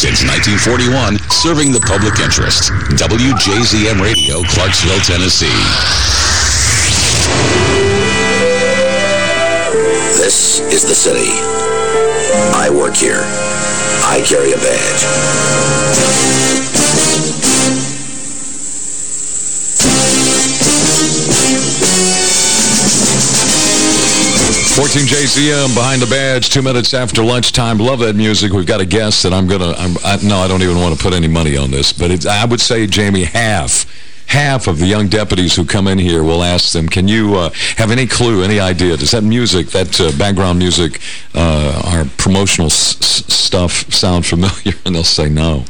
Since 1941, serving the public interest. WJZM Radio, Clarksville, Tennessee. This is the city. I work here. I carry a badge. 14 JZM behind the badge, two minutes after lunchtime. Love that music. We've got a guest that I'm going to, no, I don't even want to put any money on this, but it's, I would say, Jamie, half half of the young deputies who come in here will ask them, can you uh, have any clue, any idea? Does that music, that uh, background music, uh, our promotional stuff sound familiar? And they'll say no.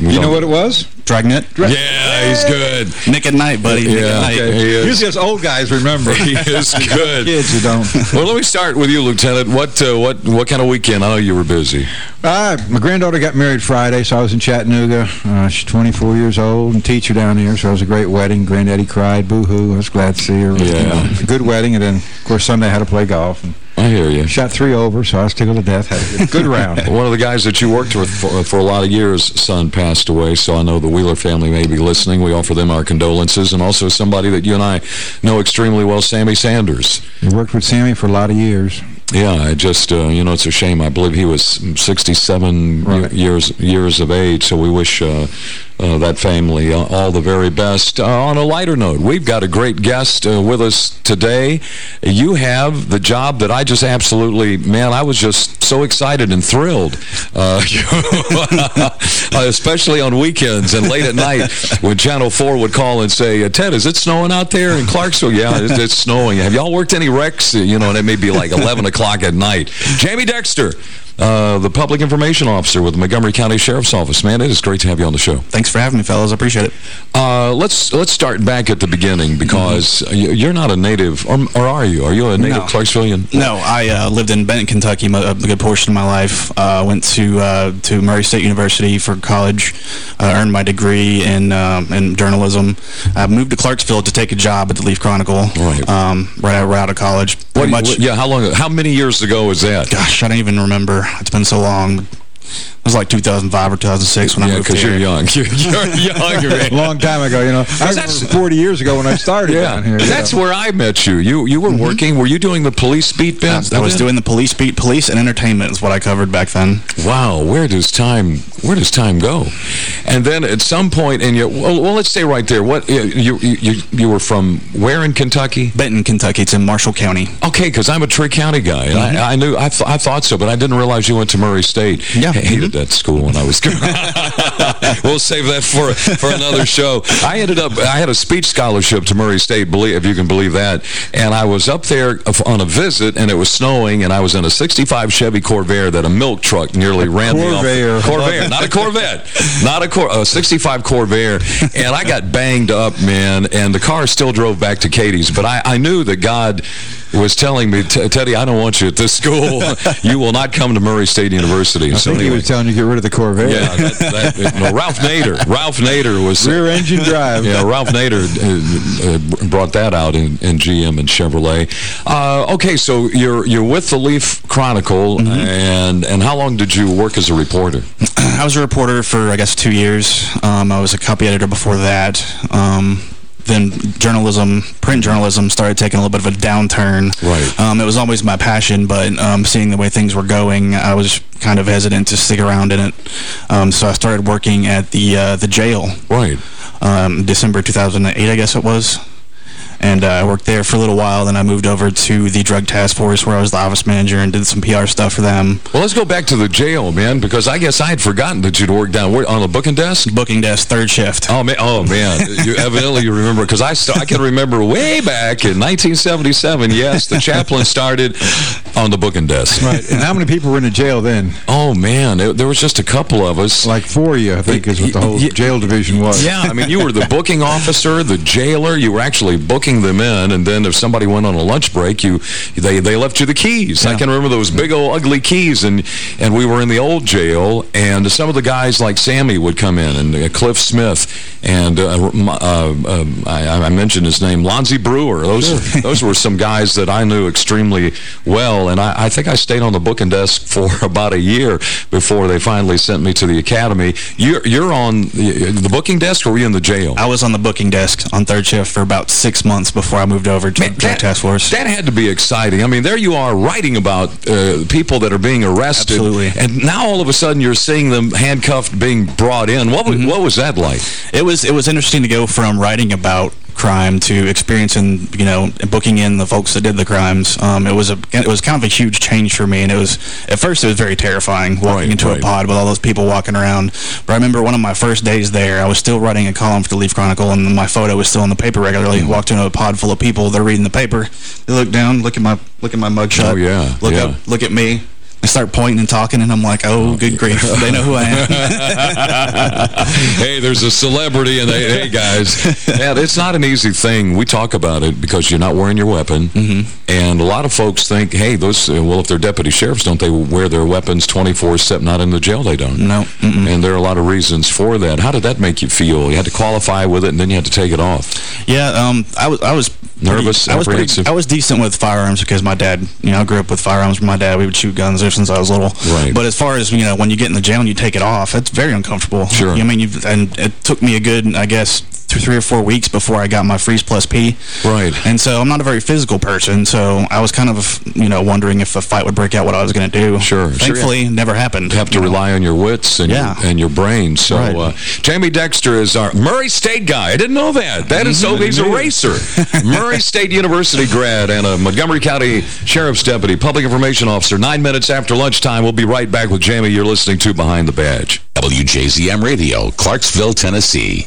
We you know what it was? Dragnet? Drag yeah, he's good. Nick at Nite, buddy. Yeah, Night. Okay. Usually us old guys remember. he is good. Kids who don't. well, let me start with you, Lieutenant. What uh, what what kind of weekend? I know you were busy. Uh, my granddaughter got married Friday, so I was in Chattanooga. Uh, she's 24 years old and teacher down here, so it was a great wedding. Granddaddy cried, boo-hoo. I was glad to see her. Yeah. You good wedding, and then, of course, Sunday I had to play golf. And I hear you. Shot three over, so I was tickled to death. Had a good, round. One of the guys that you worked with for, for, a lot of years, son passed away, so I know the Wheeler family may be listening. We offer them our condolences. And also somebody that you and I know extremely well, Sammy Sanders. You worked with Sammy for a lot of years. Yeah, I just, uh, you know, it's a shame. I believe he was 67 right. years years of age, so we wish uh, uh, that family all the very best. Uh, on a lighter note, we've got a great guest uh, with us today. You have the job that I just absolutely, man, I was just so excited and thrilled, uh, especially on weekends and late at night when Channel 4 would call and say, Ted, is it snowing out there in Clarksville? Yeah, it's, it's snowing. Have y'all worked any wrecks? You know, and it may be like 11 o'clock o'clock at night. Jamie Dexter, uh, the public information officer with the Montgomery County Sheriff's Office. Man, it is great to have you on the show. Thanks for having me, fellas. I appreciate it. Uh, let's let's start back at the beginning because mm -hmm. you're not a native, or, or, are you? Are you a native no. Clarksvillian? No, I uh, lived in Benton, Kentucky a good portion of my life. Uh, went to uh, to Murray State University for college, uh, earned my degree in in journalism. I moved to Clarksville to take a job at the Leaf Chronicle right, um, right, out, right out of college. What, much, what, yeah, how long? How many years ago was that? Gosh, I don't even remember. It's been so long. It was like 2005 or 2006 when yeah, I moved here. Yeah, because you're young. You're, younger. Long time ago, you know. I remember 40 years ago when I started yeah, down here. That's know. where I met you. You you were mm -hmm. working. Were you doing the police beat, Ben? I, I was doing the police beat. Police and entertainment is what I covered back then. Wow. Where does time Where does time go? And then at some point, and you well, well let's stay right there. What you you you were from where in Kentucky? Benton, Kentucky. It's in Marshall County. Okay, because I'm a Trigg County guy. Mm -hmm. I, mm-hmm. I, knew I, th I thought so, but I didn't realize you went to Murray State. Yeah. Hated mm -hmm. That school when I was we'll save that for for another show. I ended up, I had a speech scholarship to Murray State, believe if you can believe that, and I was up there on a visit, and it was snowing, and I was in a 65 Chevy Corvair that a milk truck nearly ran Corvair. me off. Corvair. not a Corvette. Not a, Cor a 65 Corvair, and I got banged up, man, and the car still drove back to Cadiz, but I, I knew that God was telling me, Teddy, I don't want you at this school. you will not come to Murray State University. I so think anyway. he was telling you to get rid of the Corvette. Yeah, that, that, no, Ralph Nader. Ralph Nader was... Rear engine drive. Yeah, Ralph Nader uh, uh, brought that out in, in GM and Chevrolet. Uh, okay, so you're you're with the Leaf Chronicle, mm -hmm. and, and how long did you work as a reporter? I was a reporter for, I guess, two years. Um, I was a copy editor before that. Um, then journalism, print journalism, started taking a little bit of a downturn. Right. Um, it was always my passion, but um, seeing the way things were going, I was kind of hesitant to stick around in it. Um, so I started working at the uh, the jail. Right. Um, December 2008, I guess it was. And uh, I worked there for a little while. Then I moved over to the Drug Task Force where I was the office manager and did some PR stuff for them. Well, let's go back to the jail, man, because I guess I had forgotten that you'd worked down on the booking desk? Booking desk, third shift. Oh, man. Oh, man. you, evidently you remember, because I, I can remember way back in 1977, yes, the chaplain started on the booking desk. Right. And how many people were in the jail then? Oh, man. It, there was just a couple of us. Like four of you, I think, is what the whole jail division was. Yeah. I mean, you were the booking officer, the jailer. You were actually booking booking them in, and then if somebody went on a lunch break, you they they left you the keys. Yeah. I can remember those big old ugly keys, and and we were in the old jail, and some of the guys like Sammy would come in, and uh, Cliff Smith, and uh, uh, um, I, I, mentioned his name, Lonzy Brewer. Those those were some guys that I knew extremely well, and I, I think I stayed on the booking desk for about a year before they finally sent me to the academy. You're you're on the, the booking desk, or were you in the jail? I was on the booking desk on third shift for about six months before I moved over to Man, the drug task force. That had to be exciting. I mean, there you are writing about uh, people that are being arrested. Absolutely. And now all of a sudden you're seeing them handcuffed being brought in. What, mm -hmm. what was that like? It was, it was interesting to go from writing about crime to experiencing, you know, booking in the folks that did the crimes. Um, it was a it was kind of a huge change for me, and it was at first it was very terrifying walking right, into right. a pod with all those people walking around. But I remember one of my first days there, I was still writing a column for the Leaf Chronicle, and my photo was still in the paper regularly. Mm. Walked into a pod full of people, they're reading the paper. They look down, look at my look at my mugshot. Oh yeah, look yeah. up, look at me. I start pointing and talking, and I'm like, oh, good grief. They know who I am. hey, there's a celebrity, and they, hey, guys. Yeah, it's not an easy thing. We talk about it because you're not wearing your weapon. Mm -hmm. And a lot of folks think, hey, those, well, if they're deputy sheriffs, don't they wear their weapons 24-7? Not in the jail, they don't. No. Mm -mm. And there are a lot of reasons for that. How did that make you feel? You had to qualify with it, and then you had to take it off. Yeah, um, I was, I was nervous, I was, pretty, I was decent with firearms because my dad, you know, I grew up with firearms. My dad, we would shoot guns since I was little. Right. But as far as, you know, when you get in the jail and you take it off, it's very uncomfortable. Sure. I mean, you've, and it took me a good, I guess, three or four weeks before I got my Freeze Plus P. Right. And so I'm not a very physical person, so I was kind of, you know, wondering if a fight would break out, what I was going to do. Sure. Thankfully, sure. never happened. You have to you rely know? on your wits and, yeah. your, and your brain. So right. uh, Jamie Dexter is our Murray State guy. I didn't know that. That is so mm-hmm. he's a racer. Murray State University grad and a Montgomery County Sheriff's Deputy, Public Information Officer. Nine minutes after lunchtime, we'll be right back with Jamie. You're listening to Behind the Badge. WJZM Radio, Clarksville, Tennessee.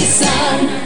sun.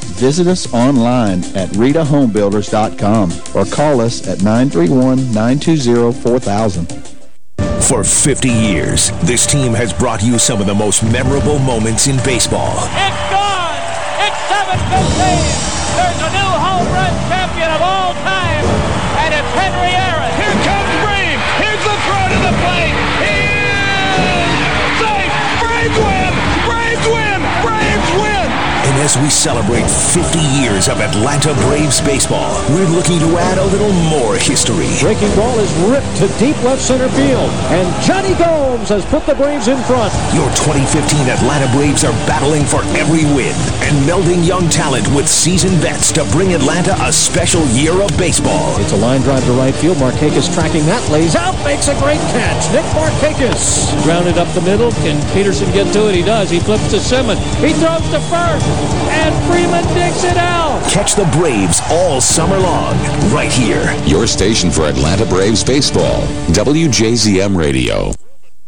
Visit us online at ritahomebuilders.com or call us at 931-920-4000. For 50 years, this team has brought you some of the most memorable moments in baseball. It's gone! It's 7-15! There's a new home run as we celebrate 50 years of Atlanta Braves baseball, we're looking to add a little more history. Breaking ball is ripped to deep left center field, and Jonny Gomes has put the Braves in front. Your 2015 Atlanta Braves are battling for every win and melding young talent with seasoned vets to bring Atlanta a special year of baseball. It's a line drive to right field. Markakis tracking that, lays out, makes a great catch. Nick Markakis grounded up the middle. Can Peterson get to it? He does. He flips to Simmons. He throws to first, and Freeman digs it out. Catch the Braves all summer long, right here. Your station for Atlanta Braves baseball, WJZM Radio.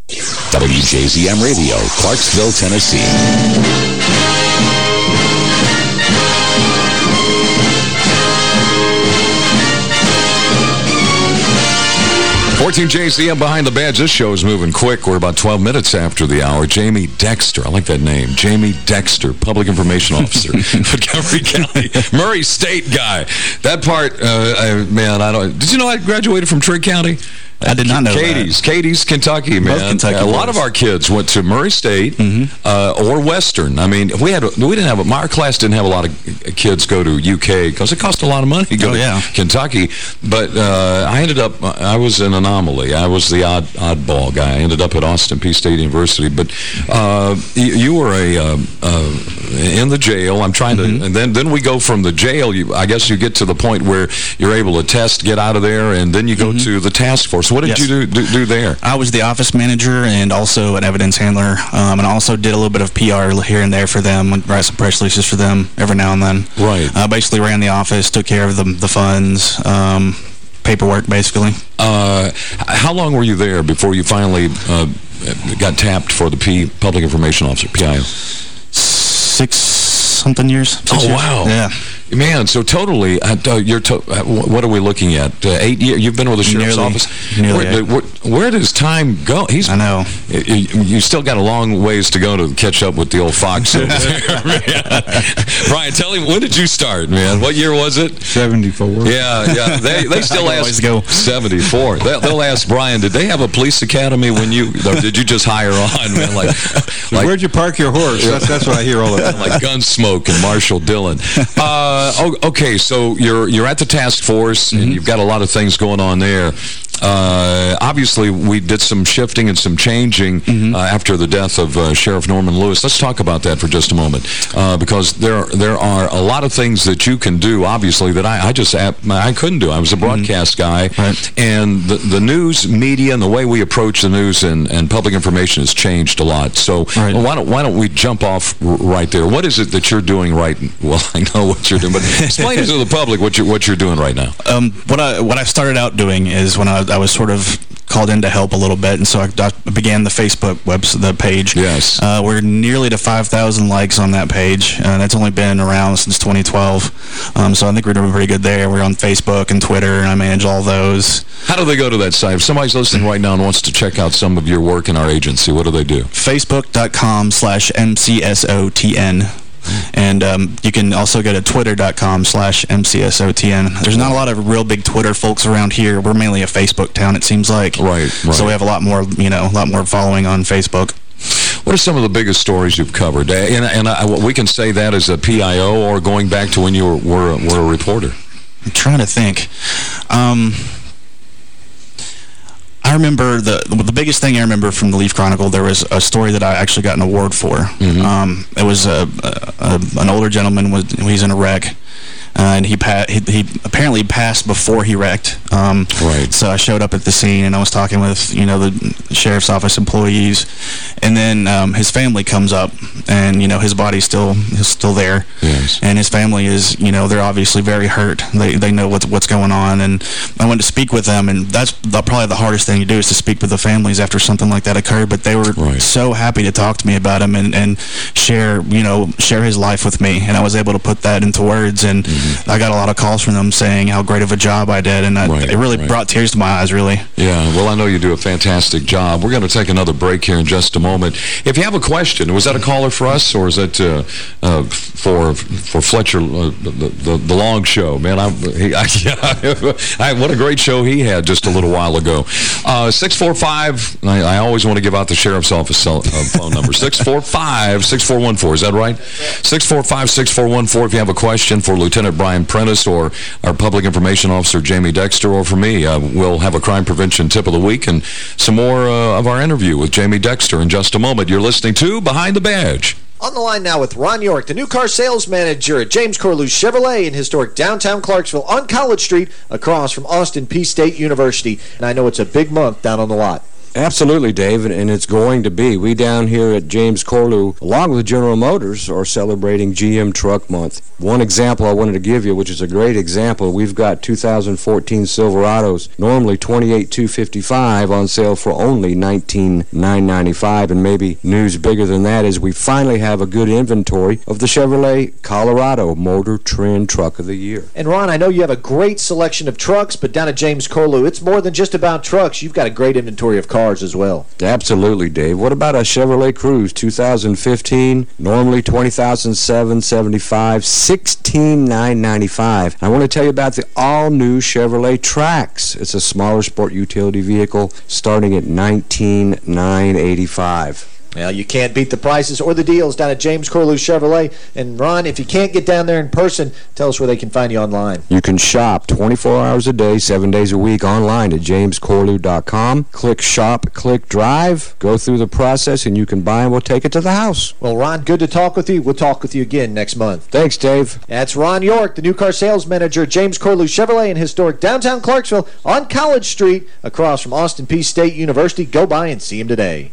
WJZM Radio, Clarksville, Tennessee. 14 JCM behind the badge. This show is moving quick. We're about 12 minutes after the hour. Jamie Dexter. I like that name. Jamie Dexter, Public Information Officer, Montgomery County. Murray State guy. That part, uh, I, man, I don't... Did you know I graduated from Trigg County? I did not know Cadiz, that. Cadiz, Kentucky, man. Both Kentucky a lot of our kids went to Murray State Mm-hmm. uh, or Western. I mean, we had we didn't have a, our class didn't have a lot of kids go to UK because it cost a lot of money to go Oh, to yeah. Kentucky. But uh, I ended up I was an anomaly. I was the odd oddball guy. I ended up at Austin Peay State University. But uh, you, you were a uh, uh, in the jail. I'm trying Mm-hmm. to, and then then we go from the jail. You, I guess you get to the point where you're able to test, get out of there, and then you go to the task force. What did. Yes. you do, do do there? I was the office manager and also an evidence handler, um, and I also did a little bit of PR here and there for them, would write some press releases for them every now and then. Right. Uh, basically ran the office, took care of the, the funds, um, paperwork, basically. Uh, how long were you there before you finally uh, got tapped for the P Public Information Officer, PIO? Six something years. Six Oh, years. wow. Yeah. Man, so totally, uh, uh, you're to uh, what are we looking at? Uh, eight years? You've been with the sheriff's Nearly- office? nearly where, where, where does time go? He's, I know. You, you still got a long ways to go to catch up with the old fox over there. Brian, tell him, when did you start, man? What year was it? 74. Yeah, yeah. They, they still ask... go. 74. They'll, they'll ask Brian, did they have a police academy when you... Or did you just hire on, man? Like, like Where'd you park your horse? That's, that's what I hear all the time. like Gunsmoke and Marshal Dillon. Uh, oh, okay, so you're you're at the task force, and mm-hmm. you've got a lot of things going on there. Uh, obviously, we did some shifting and some changing uh, after the death of uh, Sheriff Norman Lewis. Let's talk about that for just a moment, uh, because there there are a lot of things that you can do, obviously, that I, I just I couldn't do. I was a broadcast guy, Right. and the, the news media and the way we approach the news and, and public information has changed a lot. So Right. well, why don't why don't we jump off r- right there? What is it that you're doing right? Well, I know what you're doing, but explain to the public what you what you're doing right now. Um, what I what I started out doing is when I, I was sort of called in to help a little bit, and so I, began the Facebook website, the page. Yes. Uh, we're nearly to 5,000 likes on that page, and that's only been around since 2012. Um, so I think we're doing pretty good there. We're on Facebook and Twitter, and I manage all those. How do they go to that site? If somebody's listening right now and wants to check out some of your work in our agency, what do they do? Facebook.com slash MCSOTN. And um, you can also go to twitter.com slash MCSOTN. There's not a lot of real big Twitter folks around here. We're mainly a Facebook town, it seems like. Right, right. So we have a lot more, you know, a lot more following on Facebook. What are some of the biggest stories you've covered? Uh, And, and I, we can say that as a PIO or going back to when you were, were, were a reporter. I'm trying to think. Um, I remember the the biggest thing I remember from the Leaf Chronicle. There was a story that I actually got an award for. Um, it was a, a, a an older gentleman was he's in a wreck, uh, and he, pa he he apparently passed before he wrecked. Um, Right. So I showed up at the scene and I was talking with you know the sheriff's office employees, and then um, his family comes up, and you know his body's still is still there. Yes. And his family is, you know, they're obviously very hurt. They they know what's what's going on, and I went to speak with them, and that's the, probably the hardest thing to do is to speak with the families after something like that occurred. But they were Right. so happy to talk to me about him and and share, you know, share his life with me, and I was able to put that into words, and I got a lot of calls from them saying how great of a job I did, and I, Right, it really right. brought tears to my eyes, really. Yeah, well, I know you do a fantastic job. We're going to take another break here in just a moment. If you have a question, was that a caller for us, or is that uh, uh, for for Fletcher, uh, the, the the long show? Man, I, he, I, I, what a great show he had just a little while ago. Uh, 645, I, I always want to give out the sheriff's office cell, uh, phone number, 645-6414, is that right? 645-6414 if you have a question for Lieutenant Brian Prentice or our Public Information Officer Jamie Dexter or for me. Uh, we'll have a crime prevention tip of the week and some more uh, of our interview with Jamie Dexter in just a moment. You're listening to Behind the Badge. On the line now with Ron York, the new car sales manager at James Corlew Chevrolet in historic downtown Clarksville on College Street across from Austin Peay State University. And I know it's a big month down on the lot. Absolutely, Dave, and it's going to be. We down here at James Corlew, along with General Motors, are celebrating GM Truck Month. One example I wanted to give you, which is a great example, we've got 2014 Silverados, normally $28,255 on sale for only 19,995, and maybe news bigger than that is we finally have a good inventory of the Chevrolet Colorado Motor Trend Truck of the Year. And Ron, I know you have a great selection of trucks, but down at James Corlew, it's more than just about trucks. You've got a great inventory of cars as well. Absolutely, Dave. What about a Chevrolet Cruze 2015? Normally $20,775, $16,995. I want to tell you about the all-new Chevrolet Trax. It's a smaller sport utility vehicle starting at $19,985. Well, you can't beat the prices or the deals down at James Corlew Chevrolet. And, Ron, if you can't get down there in person, tell us where they can find you online. You can shop 24 hours a day, 7 days a week online at jamescorlew.com. Click Shop, click Drive, go through the process, and you can buy and we'll take it to the house. Well, Ron, good to talk with you. We'll talk with you again next month. Thanks, Dave. That's Ron York, the new car sales manager at James Corlew Chevrolet in historic downtown Clarksville on College Street across from Austin Peay State University. Go by and see him today.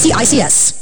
ACICS.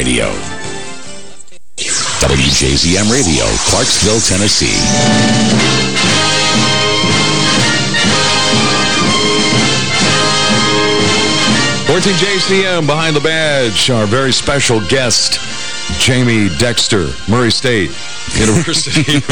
WJZM Radio, Clarksville, Tennessee. 14 JCM behind the badge, our very special guest, Jamie Dexter, Murray State University.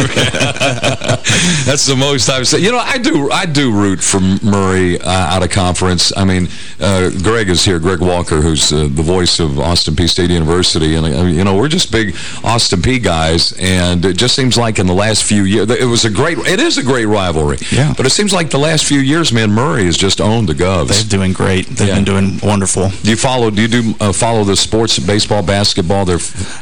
That's the most I've said. You know, I do I do root for Murray uh, out of conference. I mean, uh, Greg is here, Greg Walker, who's uh, the voice of Austin Peay State University. And, uh, you know, we're just big Austin Peay guys. And it just seems like in the last few years, it was a great, it is a great rivalry. Yeah. But it seems like the last few years, man, Murray has just owned the Govs. They're doing great. They've Yeah. been doing wonderful. Do you follow, do you do uh, follow the sports, baseball, basketball? They're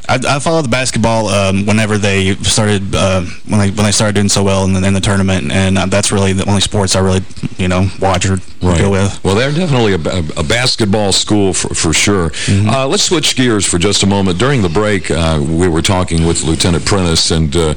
I, I follow the basketball um, whenever they started uh, when they when they started doing so well in the, in the tournament, and uh, that's really the only sports I really you know watch or go with. Well, they're definitely a, a, a basketball school for, for sure. Mm-hmm. uh, let's switch gears for just a moment. During the break, uh, we were talking with Lieutenant Prentice, and uh,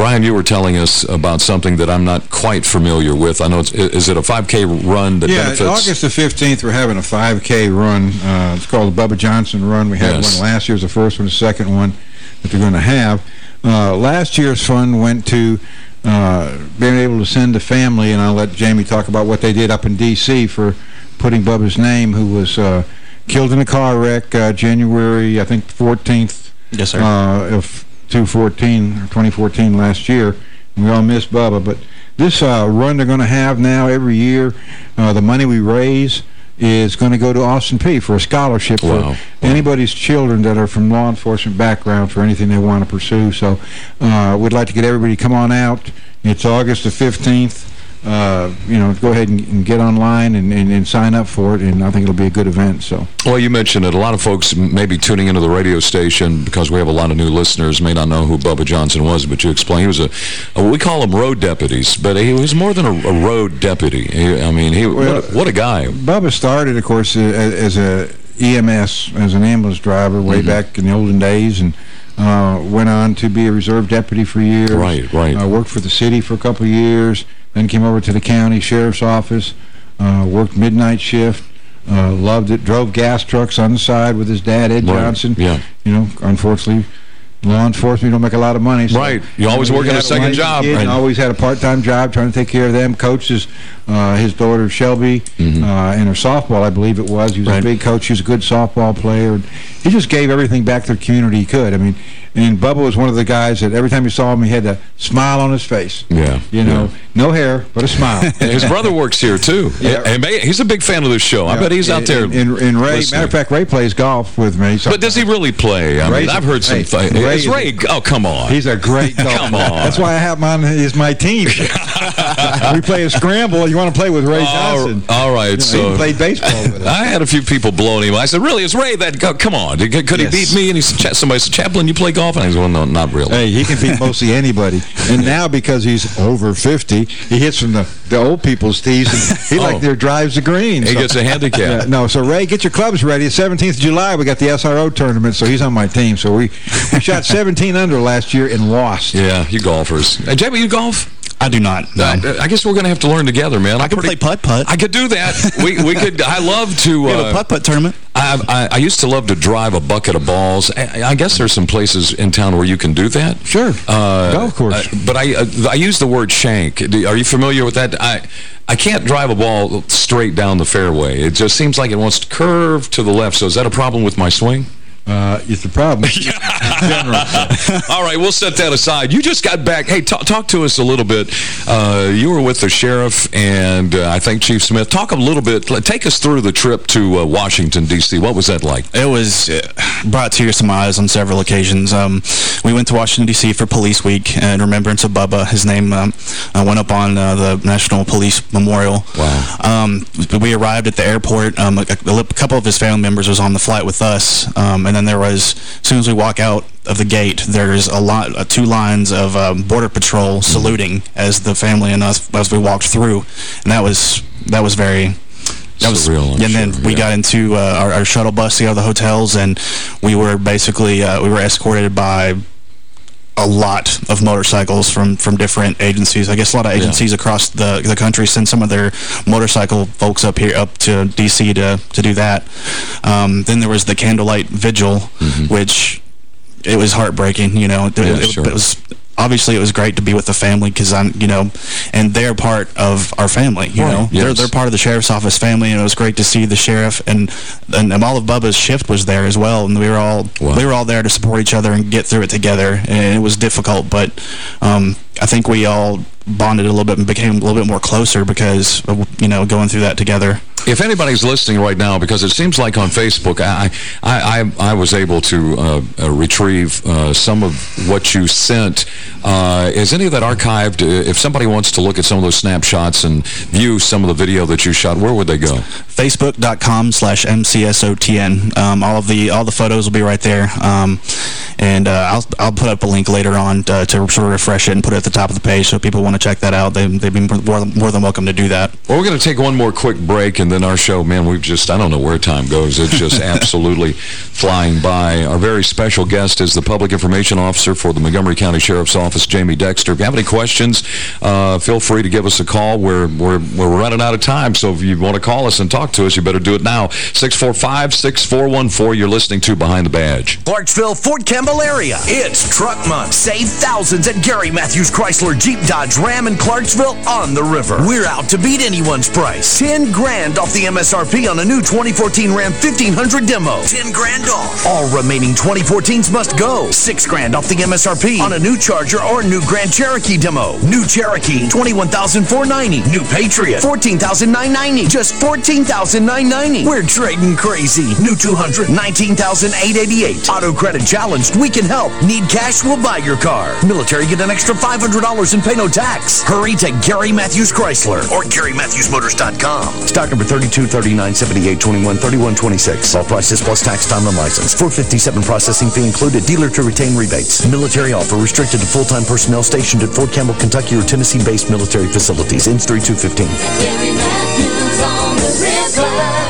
Brian, you were telling us about something that I'm not quite familiar with. I know it's, is it a 5K run that yeah, benefits? August the 15th, we're having a 5K run. Uh, it's called the Bubba Johnson Run. We had Yes. one last year, was the first one, the second one that they're going to have. Uh, last year's fund went to uh, being able to send a family, and I'll let Jamie talk about what they did up in D.C. for putting Bubba's name, who was uh, killed in a car wreck uh, January, I think, 14th Yes, sir. uh, of 2014 or 2014 last year. We all miss Bubba, but this uh, run they're going to have now every year, uh, the money we raise is going to go to Austin Peay for a scholarship Wow. for anybody's children that are from law enforcement background for anything they want to pursue. So uh, we'd like to get everybody to come on out. It's August the 15th. Uh, you know, go ahead and, and get online and, and, and sign up for it, and I think it'll be a good event. So. Well, you mentioned it. A lot of folks may be tuning into the radio station because we have a lot of new listeners, may not know who Bubba Johnson was, but you explained he was a, a we call them road deputies, but he was more than a, a road deputy. He, I mean, he Well, what, a, what a guy. Bubba started, of course, uh, as a EMS, as an ambulance driver way Mhm. back in the olden days, and uh, went on to be a reserve deputy for years. Right, right. Uh, worked for the city for a couple of years, then came over to the county sheriff's office, uh, worked midnight shift, uh, loved it, drove gas trucks on the side with his dad, Ed Right, Johnson. yeah. You know, unfortunately, law enforcement don't make a lot of money. So, Right. You always know, working a second job, kid, right. always had a part-time job trying to take care of them. Coaches uh, his daughter Shelby Mm-hmm. uh, in her softball, I believe it was. He was a big coach. He was a good softball player. And he just gave everything back to the community he could. I mean, and Bubba was one of the guys that every time you saw him, he had a smile on his face. Yeah. You know, no hair, but a smile. His brother works here, too. Yeah. And may- he's a big fan of this show. I bet he's out there And, and, and Ray, listening. matter of fact, Ray plays golf with me. So But does he really play? I mean, Ray's- I've heard some things. Ray Is is- Ray, oh, come on. He's a great golfer. Come on. That's why I have him on as my team. we play a scramble. You want to play with Ray All- Johnson. all right, You so he played baseball with us. I had a few people blowing him. I said, "Really, is Ray that? go- Come on, could, could Yes. he beat me?" And he said, "Somebody said, Chaplain, you play golf?" And I said, "Well, no, not really." Hey, he can beat mostly anybody. And now because he's over 50, he hits from the, the old people's tees. And he Oh. like there drives the green. He gets a handicap. Yeah, no, so Ray, get your clubs ready. It's 17th of July, we got the SRO tournament, so he's on my team. So we, we shot 17 under last year and lost. Yeah, you golfers. Hey, Jamie, you golf? I do not. No. I, I guess we're going to have to learn together, man. I could play putt-putt. I could do that. we we could. I love to. We have a Uh, putt-putt tournament. I, I I used to love to drive a bucket of balls. I, I guess there's some places in town where you can do that. Sure. Uh, Golf course. uh, but I uh, I use the word shank. Do- Are you familiar with that? I I can't drive a ball straight down the fairway. It just seems like it wants to curve to the left. So is that a problem with my swing? Uh, it's the problem. All right, we'll set that aside. You just got back. Hey, talk, talk to us a little bit. Uh, you were with the sheriff and uh, I think Chief Smith. Talk a little bit. Take us through the trip to uh, Washington, D.C. What was that like? It was uh, brought tears to my eyes on several occasions. Um, we went to Washington, D.C. for Police Week in remembrance of Bubba. His name um, uh, went up on uh, the National Police Memorial. Wow. Um, we arrived at the airport. Um, a, a couple of his family members was on the flight with us. Um, and then there was, as soon as we walk out of the gate, there's a lot, uh, two lines of um, Border Patrol saluting as the family and us, as we walked through. And that was, that was very... That was, Surreal, I'm and then sure, we yeah. got into uh, our, our shuttle bus to go to the hotels, and we were basically uh, we were escorted by a lot of motorcycles from from different agencies. I guess a lot of agencies across the the country send some of their motorcycle folks up here up to D.C. to to do that. Um, then there was the candlelight vigil, which it was heartbreaking. You know, it. Yeah, it- sure. it was obviously it was great to be with the family because I'm, you know, and they're part of our family, you Right, know. They're, they're part of the sheriff's office family, and it was great to see the sheriff and, and, and all of Bubba's shift was there as well, and we were all Wow. we were all there to support each other and get through it together, and it was difficult, but um, I think we all bonded a little bit and became a little bit more closer because, you know, going through that together. If anybody's listening right now, because it seems like on Facebook, I I, I, I was able to uh, uh, retrieve uh, some of what you sent. Uh, is any of that archived? Uh, If somebody wants to look at some of those snapshots and view some of the video that you shot, where would they go? Facebook.com slash MCSOTN. Um, all of the all the photos will be right there. Um, and uh, I'll I'll put up a link later on to, to sort of refresh it and put it at the top of the page so if people want to check that out. They, they'd be more, more than welcome to do that. Well, we're going to take one more quick break, and then our show, man, we've just, I don't know where time goes. It's just absolutely flying by. Our very special guest is the Public Information Officer for the Montgomery County Sheriff's Office, Jamie Dexter. If you have any questions, uh, feel free to give us a call. We're, we're, we're running out of time, so if you want to call us and talk to us, you better do it now. 645-6414, you're listening to Behind the Badge. Clarksville, Fort Campbell area. It's Truck Month. Save thousands at Gary Matthews Chrysler Jeep Dodge Ram in Clarksville on the river. We're out to beat anyone's price. 10 grand off the MSRP on a new 2014 Ram 1500 demo. 10 grand off. All remaining 2014s must go. 6 grand off the MSRP on a new Charger or new Grand Cherokee demo. New Cherokee, 21490 New Patriot, 14990 Just 14990 We're trading crazy. New 200, 19888 Auto credit challenged, we can help. Need cash, we'll buy your car. Military, get an extra $500 and pay no tax. Hurry to Gary Matthews Chrysler or GaryMatthewsMotors.com. Stock number 32, 39, 78, 21, 31, 26. All prices plus tax, time, and license. 457 processing fee included. Dealer to retain rebates. Military offer restricted to full-time personnel stationed at Fort Campbell, Kentucky or Tennessee-based military facilities. Ends 3215.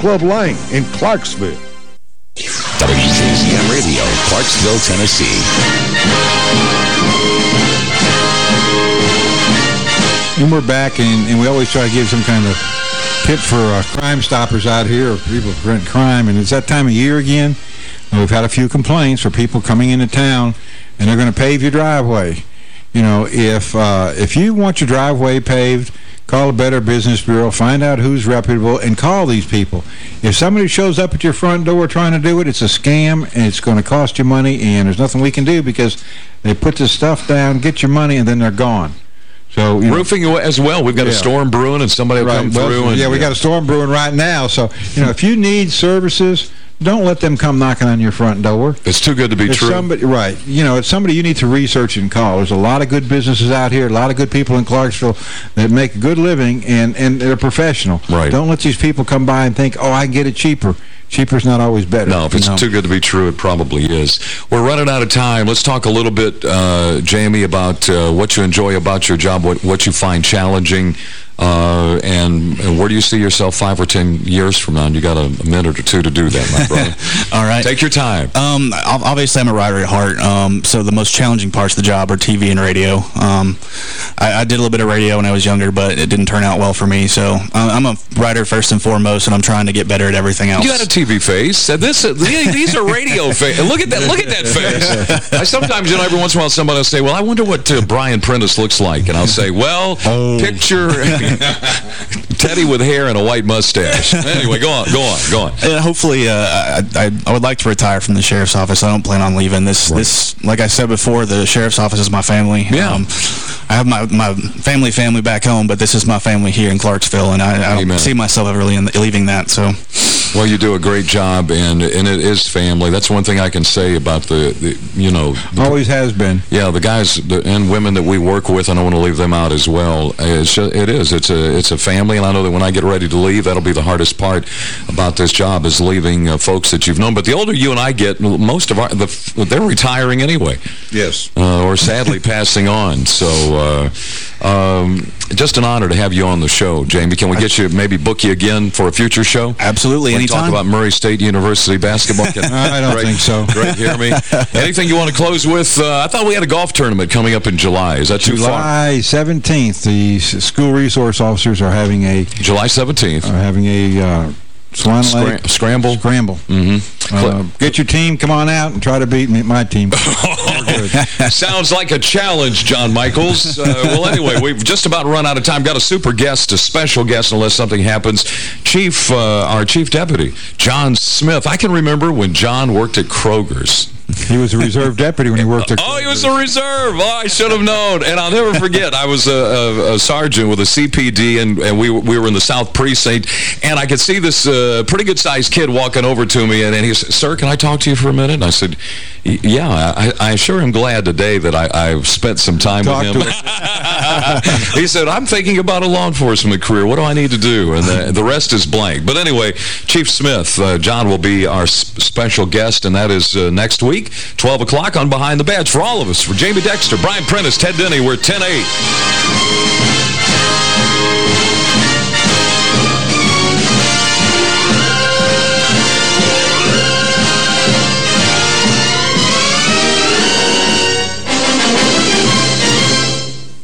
Club Lane in Clarksville. WJZM Radio, Clarksville, Tennessee. And we're back, and, and we always try to give some kind of tip for uh, Crime Stoppers out here, or people who prevent crime. And it's that time of year again. We've had a few complaints for people coming into town, and they're going to pave your driveway. You know, if uh, if you want your driveway paved, call a Better Business Bureau, find out who's reputable, and call these people. If somebody shows up at your front door trying to do it, it's a scam, and it's going to cost you money, and there's nothing we can do because they put this stuff down, get your money, and then they're gone. So you Roofing as well. We've got Yeah. a storm brewing, and somebody will Right. come Well, through. And, yeah, we got a storm brewing right now. So, you know, if you need services, don't let them come knocking on your front door. It's too good to be If true. Somebody, right. You know, it's somebody you need to research and call. There's a lot of good businesses out here, a lot of good people in Clarksville that make a good living, and, and they're professional. Right. Don't let these people come by and think, oh, I can get it cheaper. Cheaper's not always better. No, if it's too good to be true, it probably is. We're running out of time. Let's talk a little bit, uh, Jamie, about uh, what you enjoy about your job, what, what you find challenging, uh, and, and where do you see yourself five or ten years from now? And you got a, a minute or two to do that, my brother. All right. Take your time. Um, obviously, I'm a writer at heart, um, so the most challenging parts of the job are TV and radio. Um, I, I did a little bit of radio when I was younger, but it didn't turn out well for me. So uh, I'm a writer first and foremost, and I'm trying to get better at everything else. You got a TV face. Uh, This, uh, these are radio face. Look at that. Look at that face. I sometimes, you know, every once in a while, somebody will say, "Well, I wonder what uh, Brian Prentice looks like," and I'll say, "Well, Oh. picture Teddy with hair and a white mustache." Anyway, go on, go on, go on. Uh, hopefully, uh, I, I I would like to retire from the sheriff's office. I don't plan on leaving. This this like I said before, the sheriff's office is my family. Yeah. Um, I have my my family family back home, but this is my family here in Clarksville, and I, I don't see myself ever really in, leaving that. So. Well, you do a great job, and and it is family. That's one thing I can say about the, the you know, Always has been. yeah, the guys the, and women that we work with. And I don't want to leave them out as well. It's ju- it is. It's a it's a family, and I know that when I get ready to leave, that'll be the hardest part about this job is leaving uh, folks that you've known. But the older you and I get, most of our the, they're retiring anyway. Yes. uh, or sadly passing on. So uh, um, just an honor to have you on the show, Jamie. Can we get you, maybe book you again for a future show? Absolutely, We talk about Murray State University basketball. Can- I don't Greg- think so. Greg, hear me? Anything you want to close with? Uh, I thought we had a golf tournament coming up in July. Is that too far? July 17th, the school resource officers are having a July 17th. are having a Swan Scram- Lake scramble? Scramble. Mm-hmm. Uh, get your team, come on out and try to beat me, my team. Sounds like a challenge, John Michaels. Uh, well, anyway, we've just about run out of time. Got a super guest, a special guest, unless something happens. Chief, uh, our chief deputy, John Smith. I can remember when John worked at Kroger's. He was a reserve deputy when he worked at Oh, he was a reserve. Oh, I should have known. And I'll never forget, I was a, a, a sergeant with a CPD, and, and we, we were in the South Precinct, and I could see this uh, pretty good-sized kid walking over to me, and, and he said, sir, can I talk to you for a minute? And I said, "Y- yeah, I, I sure am glad today that I, I've spent some time Talk with him. he said, I'm thinking about a law enforcement career. What do I need to do? And the, the rest is blank. But anyway, Chief Smith, uh, John will be our s special guest, and that is uh, next week, 12 o'clock on Behind the Badge. For all of us, for Jamie Dexter, Brian Prentice, Ted Denny, we're 10-8.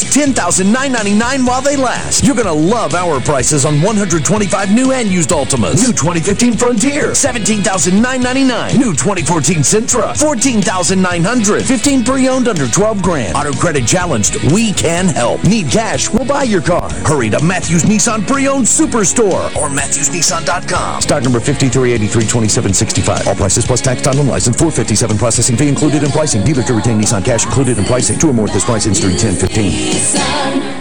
just $10,999 while they last. You're going to love our prices on 125 new and used Altimas. New 2015 Frontier, $17,999. New 2014 Sentra, $14,900. 15 pre-owned under 12 grand. Auto credit challenged, we can help. Need cash, we'll buy your car. Hurry to Matthews Nissan Pre-Owned Superstore or MatthewsNissan.com. Stock number 53832765. All prices plus tax, title, and license. 457 processing fee included in pricing. Dealer to retain Nissan cash included in pricing. Two or more at this price in 31015 sun.